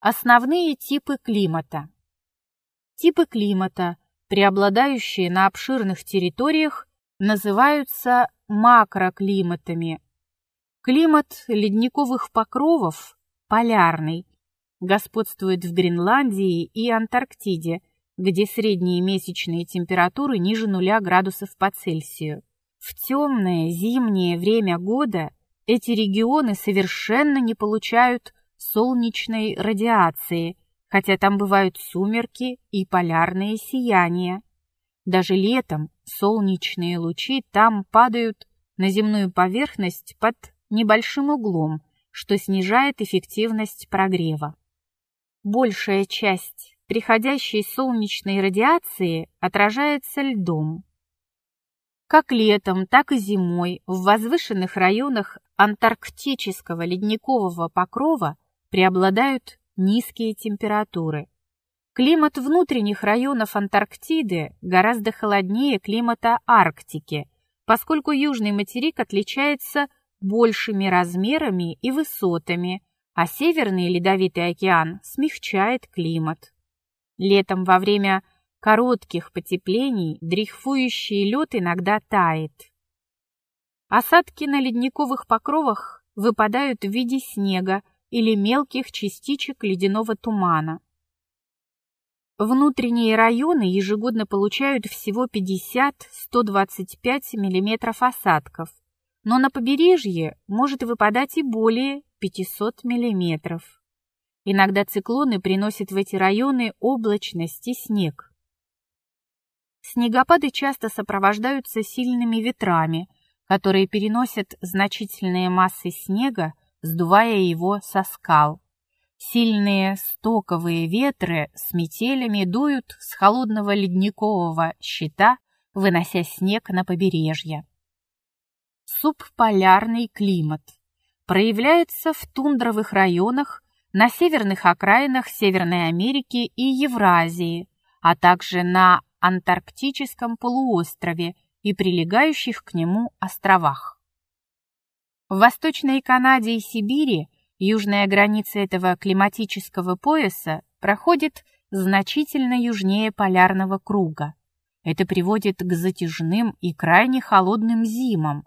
Основные типы климата. Типы климата, преобладающие на обширных территориях, называются макроклиматами. Климат ледниковых покровов – полярный, господствует в Гренландии и Антарктиде, где средние месячные температуры ниже нуля градусов по Цельсию. В темное зимнее время года эти регионы совершенно не получают солнечной радиации, хотя там бывают сумерки и полярные сияния. Даже летом солнечные лучи там падают на земную поверхность под небольшим углом, что снижает эффективность прогрева. Большая часть приходящей солнечной радиации отражается льдом. Как летом, так и зимой в возвышенных районах антарктического ледникового покрова преобладают низкие температуры. Климат внутренних районов Антарктиды гораздо холоднее климата Арктики, поскольку южный материк отличается большими размерами и высотами, а Северный Ледовитый океан смягчает климат. Летом во время коротких потеплений дрейфующий лед иногда тает. Осадки на ледниковых покровах выпадают в виде снега или мелких частичек ледяного тумана. Внутренние районы ежегодно получают всего 50-125 мм осадков, но на побережье может выпадать и более 500 мм. Иногда циклоны приносят в эти районы облачность и снег. Снегопады часто сопровождаются сильными ветрами, которые переносят значительные массы снега сдувая его со скал. Сильные стоковые ветры с метелями дуют с холодного ледникового щита, вынося снег на побережье. Субполярный климат проявляется в тундровых районах на северных окраинах Северной Америки и Евразии, а также на Антарктическом полуострове и прилегающих к нему островах. В Восточной Канаде и Сибири южная граница этого климатического пояса проходит значительно южнее полярного круга. Это приводит к затяжным и крайне холодным зимам.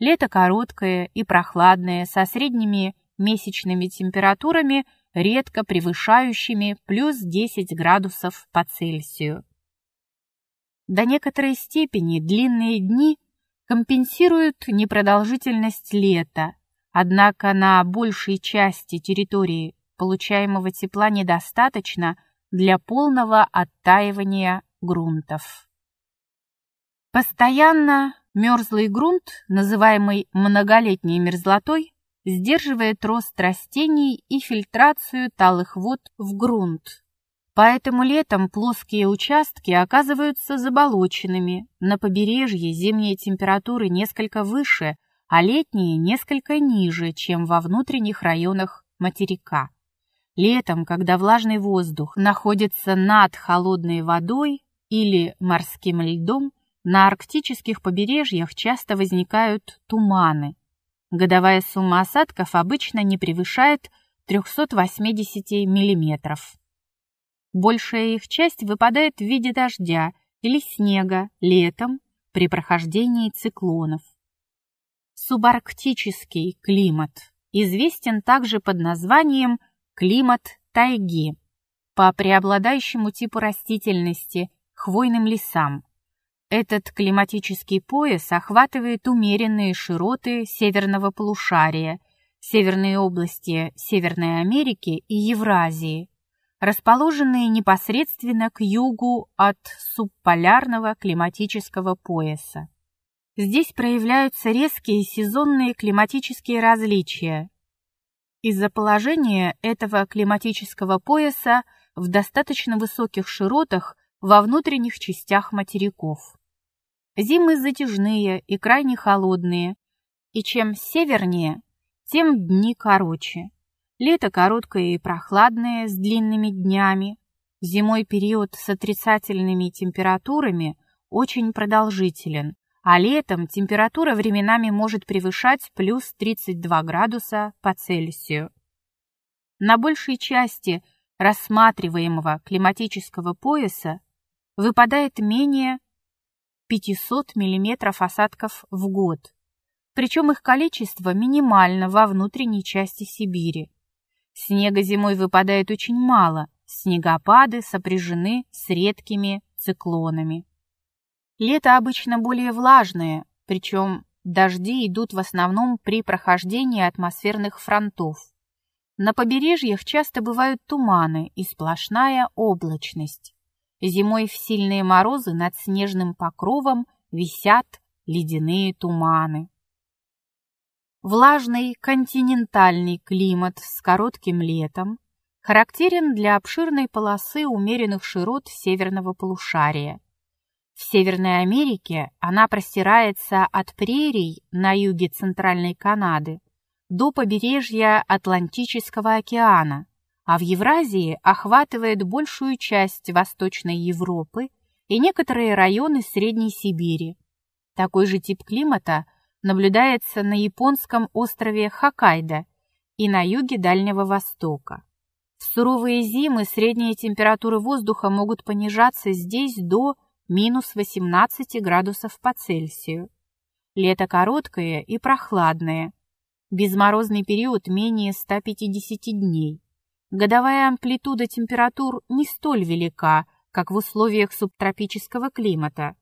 Лето короткое и прохладное, со средними месячными температурами, редко превышающими плюс 10 градусов по Цельсию. До некоторой степени длинные дни компенсируют непродолжительность лета, однако на большей части территории получаемого тепла недостаточно для полного оттаивания грунтов. Постоянно мерзлый грунт, называемый многолетней мерзлотой, сдерживает рост растений и фильтрацию талых вод в грунт, Поэтому летом плоские участки оказываются заболоченными, на побережье зимние температуры несколько выше, а летние несколько ниже, чем во внутренних районах материка. Летом, когда влажный воздух находится над холодной водой или морским льдом, на арктических побережьях часто возникают туманы. Годовая сумма осадков обычно не превышает 380 миллиметров. Большая их часть выпадает в виде дождя или снега летом при прохождении циклонов. Субарктический климат известен также под названием климат тайги по преобладающему типу растительности – хвойным лесам. Этот климатический пояс охватывает умеренные широты северного полушария, северные области Северной Америки и Евразии, расположенные непосредственно к югу от субполярного климатического пояса. Здесь проявляются резкие сезонные климатические различия. Из-за положения этого климатического пояса в достаточно высоких широтах во внутренних частях материков. Зимы затяжные и крайне холодные, и чем севернее, тем дни короче. Лето короткое и прохладное, с длинными днями. Зимой период с отрицательными температурами очень продолжителен, а летом температура временами может превышать плюс 32 градуса по Цельсию. на большей части рассматриваемого климатического пояса выпадает менее 500 мм осадков в год, причем их количество минимально во внутренней части Сибири. Снега зимой выпадает очень мало, снегопады сопряжены с редкими циклонами. Лето обычно более влажное, причем дожди идут в основном при прохождении атмосферных фронтов. На побережьях часто бывают туманы и сплошная облачность. Зимой в сильные морозы над снежным покровом висят ледяные туманы. Влажный континентальный климат с коротким летом характерен для обширной полосы умеренных широт северного полушария. В Северной Америке она простирается от прерий на юге Центральной Канады до побережья Атлантического океана, а в Евразии охватывает большую часть Восточной Европы и некоторые районы Средней Сибири. Такой же тип климата наблюдается на японском острове Хоккайдо и на юге Дальнего Востока. В суровые зимы средние температуры воздуха могут понижаться здесь до минус 18 градусов по Цельсию. Лето короткое и прохладное. Безморозный период менее 150 дней. Годовая амплитуда температур не столь велика, как в условиях субтропического климата.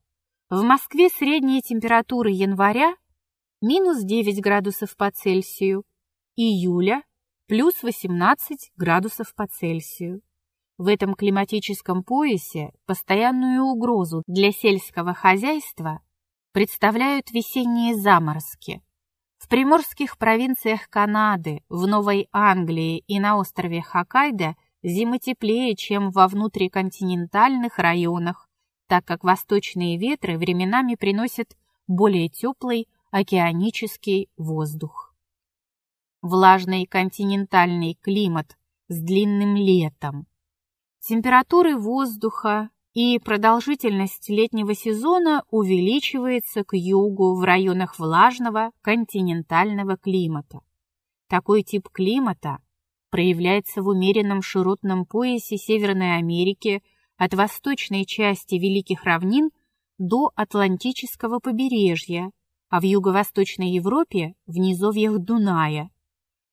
В Москве средние температуры января минус 9 градусов по Цельсию, июля плюс 18 градусов по Цельсию. В этом климатическом поясе постоянную угрозу для сельского хозяйства представляют весенние заморозки, в приморских провинциях Канады, в Новой Англии и на острове Хоккайдо зимы теплее, чем во внутриконтинентальных районах, так как восточные ветры временами приносят более теплый океанический воздух. Влажный континентальный климат с длинным летом. Температуры воздуха и продолжительность летнего сезона увеличивается к югу в районах влажного континентального климата. Такой тип климата проявляется в умеренном широтном поясе Северной Америки от восточной части Великих равнин до Атлантического побережья, а в юго-восточной Европе в низовьях Дуная.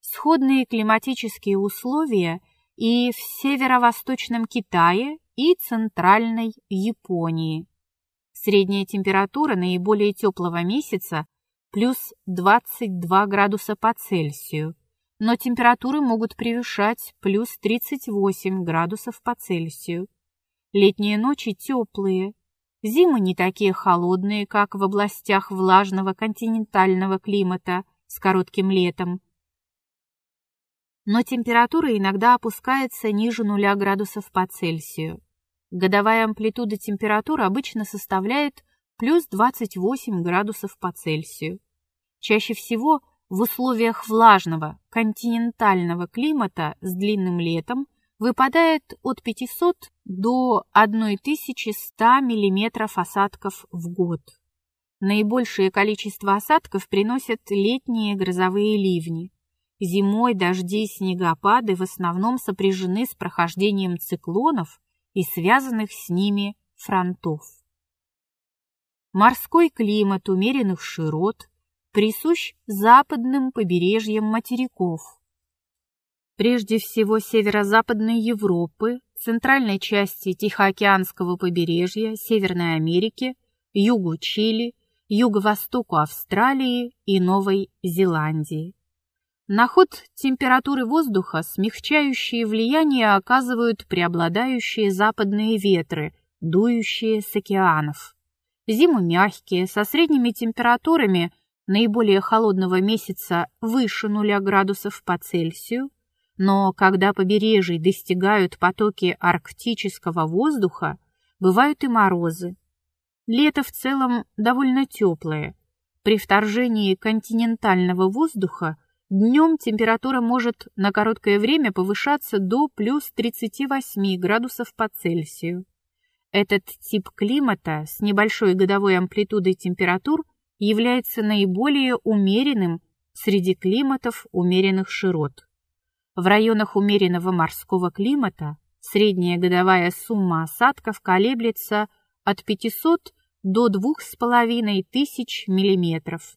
Сходные климатические условия и в северо-восточном Китае и центральной Японии. Средняя температура наиболее теплого месяца плюс 22 градуса по Цельсию, но температуры могут превышать плюс 38 градусов по Цельсию. Летние ночи теплые, зимы не такие холодные, как в областях влажного континентального климата с коротким летом, но температура иногда опускается ниже нуля градусов по Цельсию. Годовая амплитуда температуры обычно составляет плюс 28 градусов по Цельсию. Чаще всего в условиях влажного континентального климата с длинным летом выпадает от 500 до 1100 мм осадков в год. Наибольшее количество осадков приносят летние грозовые ливни. Зимой дожди и снегопады в основном сопряжены с прохождением циклонов и связанных с ними фронтов. Морской климат умеренных широт присущ западным побережьям материков. Прежде всего северо-западной Европы, центральной части Тихоокеанского побережья, Северной Америки, югу Чили, юго-востоку Австралии и Новой Зеландии. На ход температуры воздуха смягчающие влияние оказывают преобладающие западные ветры, дующие с океанов. Зимы мягкие, со средними температурами наиболее холодного месяца выше нуля градусов по Цельсию, но когда побережья достигают потоки арктического воздуха, бывают и морозы. Лето в целом довольно теплое. При вторжении континентального воздуха Днем температура может на короткое время повышаться до плюс 38 градусов по Цельсию. Этот тип климата с небольшой годовой амплитудой температур является наиболее умеренным среди климатов умеренных широт. В районах умеренного морского климата средняя годовая сумма осадков колеблется от 500 до 2,5 тысяч миллиметров.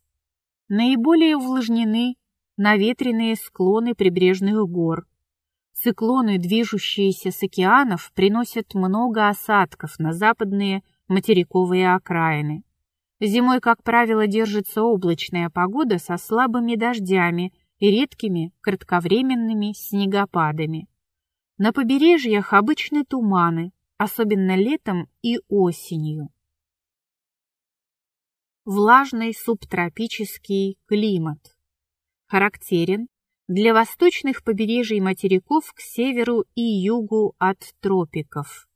Наиболее увлажнены наветренные склоны прибрежных гор. Циклоны, движущиеся с океанов, приносят много осадков на западные материковые окраины. Зимой, как правило, держится облачная погода со слабыми дождями и редкими кратковременными снегопадами. На побережьях обычны туманы, особенно летом и осенью. Влажный субтропический климат характерен для восточных побережий материков к северу и югу от тропиков.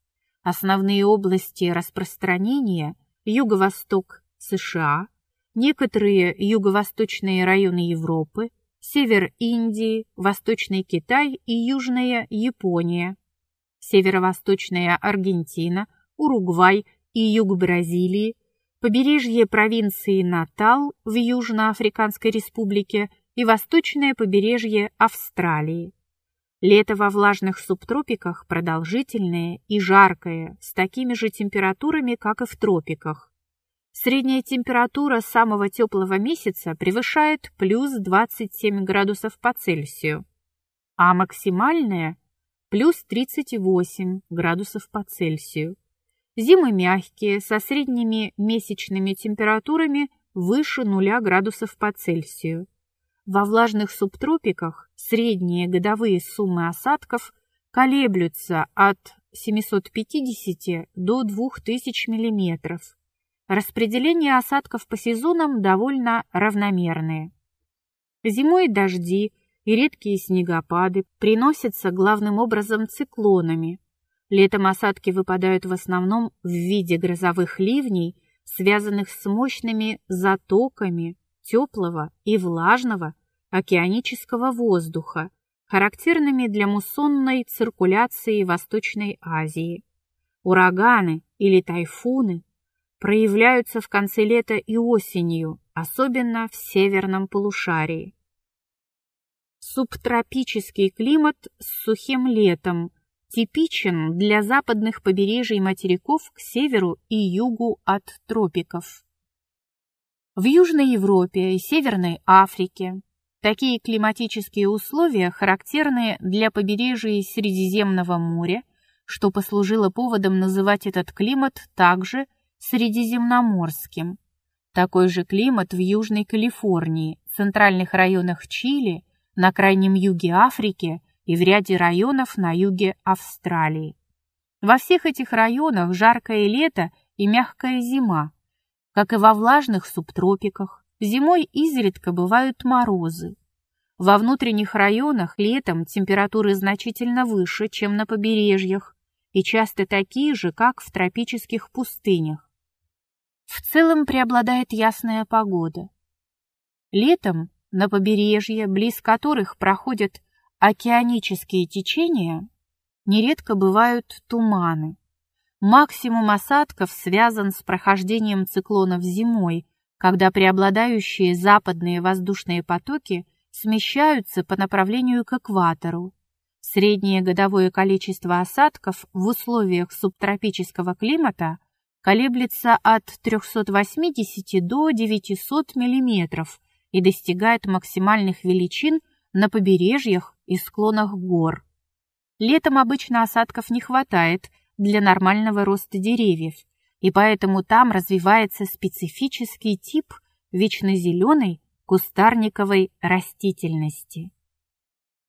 Основные области распространения – юго-восток США, некоторые юго-восточные районы Европы, север Индии, Восточный Китай и Южная Япония, северо-восточная Аргентина, Уругвай и юг Бразилии, побережье провинции Натал в Южноафриканской республике и восточное побережье Австралии. Лето во влажных субтропиках продолжительное и жаркое, с такими же температурами, как и в тропиках. Средняя температура самого теплого месяца превышает плюс 27 градусов по Цельсию, а максимальная – плюс 38 градусов по Цельсию. Зимы мягкие, со средними месячными температурами выше 0 градусов по Цельсию. Во влажных субтропиках средние годовые суммы осадков колеблются от 750 до 2000 миллиметров Распределение осадков по сезонам довольно равномерное. Зимой дожди и редкие снегопады приносятся главным образом циклонами. Летом осадки выпадают в основном в виде грозовых ливней, связанных с мощными затоками теплого и влажного океанического воздуха, характерными для муссонной циркуляции Восточной Азии. Ураганы или тайфуны проявляются в конце лета и осенью, особенно в северном полушарии. Субтропический климат с сухим летом типичен для западных побережий материков к северу и югу от тропиков. В Южной Европе и Северной Африке такие климатические условия характерны для побережья Средиземного моря, что послужило поводом называть этот климат также – средиземноморским. Такой же климат в Южной Калифорнии, центральных районах Чили, на крайнем юге Африки и в ряде районов на юге Австралии. Во всех этих районах жаркое лето и мягкая зима. Как и во влажных субтропиках, зимой изредка бывают морозы. Во внутренних районах летом температуры значительно выше, чем на побережьях, и часто такие же, как в тропических пустынях. В целом преобладает ясная погода. Летом на побережье, близ которых проходят океанические течения, нередко бывают туманы. Максимум осадков связан с прохождением циклонов зимой, когда преобладающие западные воздушные потоки смещаются по направлению к экватору. Среднее годовое количество осадков в условиях субтропического климата – колеблется от 380 до 900 мм и достигает максимальных величин на побережьях и склонах гор. Летом обычно осадков не хватает для нормального роста деревьев, и поэтому там развивается специфический тип вечнозеленой кустарниковой растительности.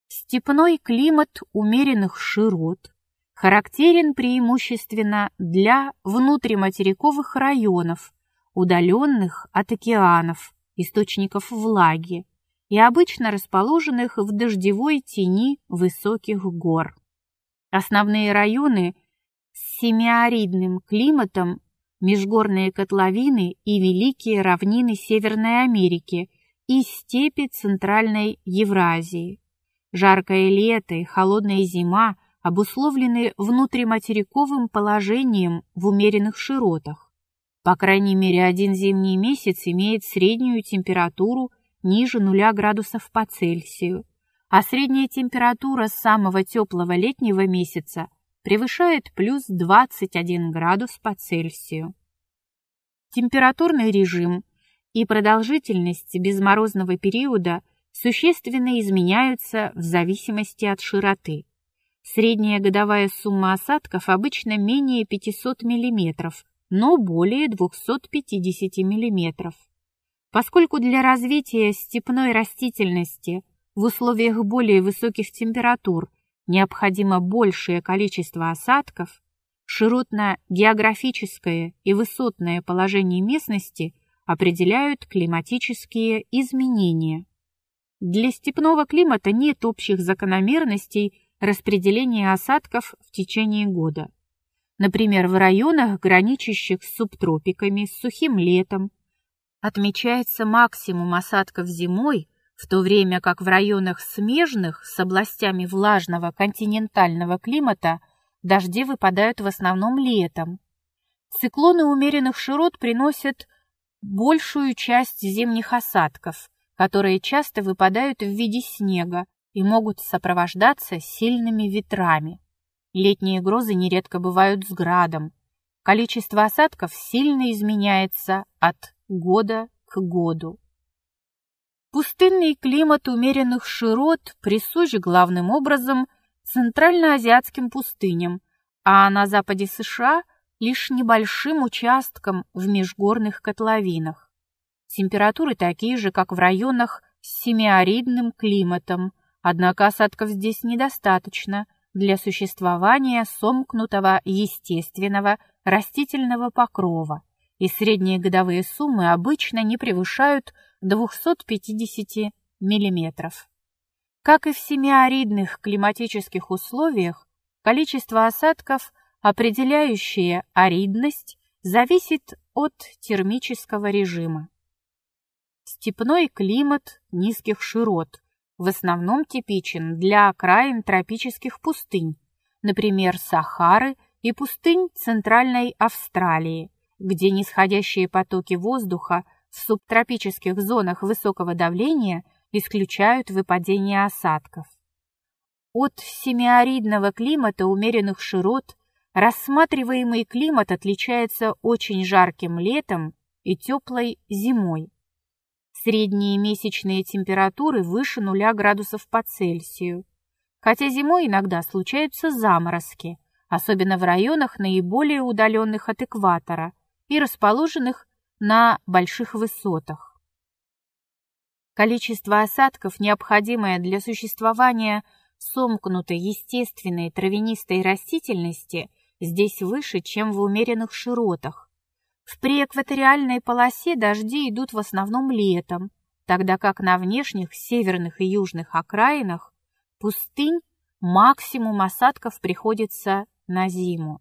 Степной климат умеренных широт, характерен преимущественно для внутриматериковых районов, удаленных от океанов, источников влаги и обычно расположенных в дождевой тени высоких гор. Основные районы с семиаридным климатом межгорные котловины и великие равнины Северной Америки и степи Центральной Евразии. Жаркое лето и холодная зима – обусловлены внутриматериковым положением в умеренных широтах. По крайней мере, один зимний месяц имеет среднюю температуру ниже 0 градусов по Цельсию, а средняя температура самого теплого летнего месяца превышает плюс 21 градус по Цельсию. Температурный режим и продолжительность безморозного периода существенно изменяются в зависимости от широты. Средняя годовая сумма осадков обычно менее 500 мм, но более 250 мм. Поскольку для развития степной растительности в условиях более высоких температур необходимо большее количество осадков, широтно-географическое и высотное положение местности определяют климатические изменения. Для степного климата нет общих закономерностей распределения осадков в течение года. Например, в районах, граничащих с субтропиками, с сухим летом, отмечается максимум осадков зимой, в то время как в районах смежных с областями влажного континентального климата дожди выпадают в основном летом. Циклоны умеренных широт приносят большую часть зимних осадков, которые часто выпадают в виде снега и могут сопровождаться сильными ветрами. Летние грозы нередко бывают с градом. Количество осадков сильно изменяется от года к году. Пустынный климат умеренных широт присущ главным образом центральноазиатским пустыням, а на западе США лишь небольшим участкам в межгорных котловинах. Температуры такие же, как в районах с семиаридным климатом, однако осадков здесь недостаточно для существования сомкнутого естественного растительного покрова, и средние годовые суммы обычно не превышают 250 мм. Как и в семиаридных климатических условиях, количество осадков, определяющее аридность, зависит от термического режима. Степной климат низких широт в основном типичен для окраин тропических пустынь, например, Сахары и пустынь Центральной Австралии, где нисходящие потоки воздуха в субтропических зонах высокого давления исключают выпадение осадков. От семиаридного климата умеренных широт рассматриваемый климат отличается очень жарким летом и теплой зимой. Средние месячные температуры выше нуля градусов по Цельсию. Хотя зимой иногда случаются заморозки, особенно в районах наиболее удаленных от экватора и расположенных на больших высотах. Количество осадков, необходимое для существования сомкнутой естественной травянистой растительности, здесь выше, чем в умеренных широтах, в преэкваториальной полосе дожди идут в основном летом, тогда как на внешних северных и южных окраинах пустынь максимум осадков приходится на зиму.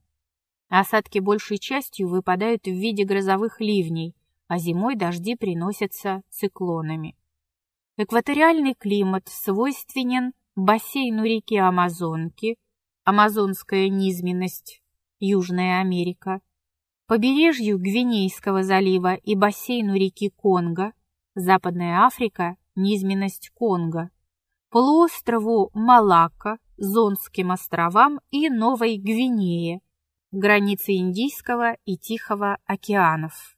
Осадки большей частью выпадают в виде грозовых ливней, а зимой дожди приносятся циклонами. Экваториальный климат свойственен бассейну реки Амазонки, амазонская низменность, Южная Америка, побережью Гвинейского залива и бассейну реки Конго, Западная Африка, низменность Конго, полуострову Малакка, Зонским островам и Новой Гвинее, границы Индийского и Тихого океанов.